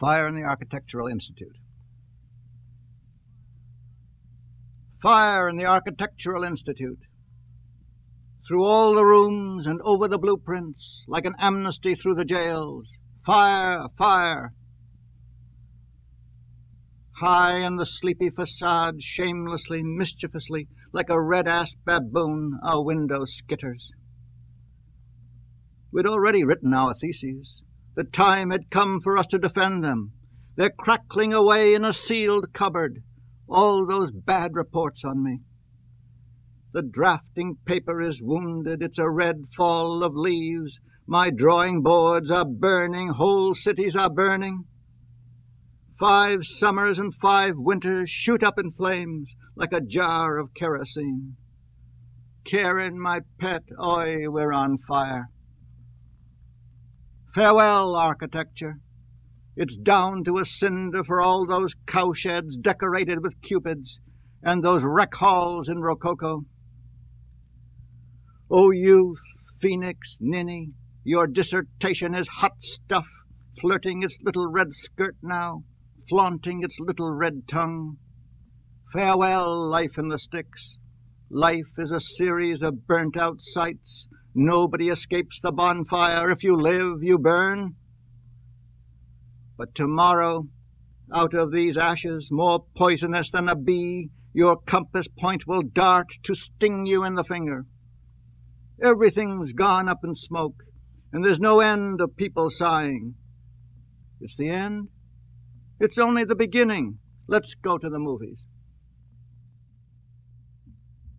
Fire in the Architectural Institute. Fire in the Architectural Institute. Through all the rooms and over the blueprints, like an amnesty through the jails. Fire, fire. High in the sleepy facade, shamelessly, mischievously, like a red assed baboon, our window skitters. We'd already written our theses. The time had come for us to defend them. They're crackling away in a sealed cupboard, all those bad reports on me. The drafting paper is wounded, it's a red fall of leaves. My drawing boards are burning, whole cities are burning. Five summers and five winters shoot up in flames like a jar of kerosene. Karen, my pet, oi, we're on fire. Farewell, architecture. It's down to a cinder for all those cowsheds decorated with cupids and those rec halls in Rococo. O youth, phoenix, ninny, your dissertation is hot stuff, flirting its little red skirt now, flaunting its little red tongue. Farewell, life in the sticks. Life is a series of burnt out sights Nobody escapes the bonfire. If you live, you burn. But tomorrow, out of these ashes, more poisonous than a bee, your compass point will dart to sting you in the finger. Everything's gone up in smoke, and there's no end of people sighing. It's the end? It's only the beginning. Let's go to the movies.